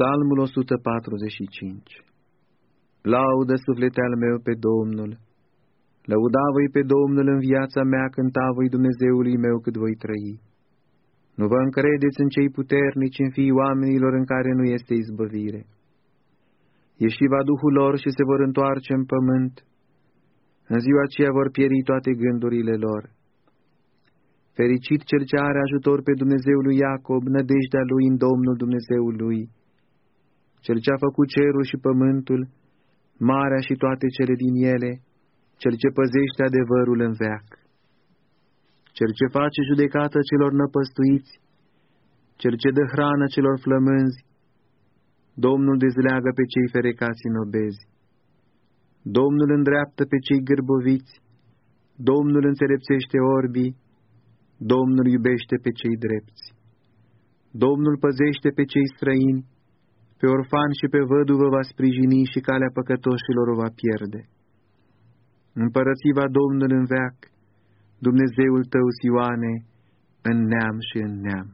Psalmul 145 Laudă suflete al meu pe Domnul, lăuda voi pe Domnul în viața mea, cânta voi Dumnezeului meu cât voi trăi. Nu vă încredeți în cei puternici, în fiii oamenilor în care nu este izbăvire. Ieșiva Duhul lor și se vor întoarce în pământ. În ziua aceea vor pieri toate gândurile lor. Fericit cel ce are ajutor pe Dumnezeul lui Iacob, nădejdea lui în Domnul Dumnezeul lui cel ce a făcut cerul și pământul, marea și toate cele din ele, cel ce păzește adevărul în veac, cel ce face judecată celor năpăstuiți, cel ce dă hrană celor flămânzi, Domnul dezleagă pe cei ferecați în obezi, Domnul îndreaptă pe cei gârboviți, Domnul înțelepțește orbii, Domnul iubește pe cei drepți, Domnul păzește pe cei străini, pe orfan și pe văduvă va sprijini și calea păcătoșilor o va pierde. Împărățiva Domnul în veac, Dumnezeul tău, Sioane, în neam și în neam.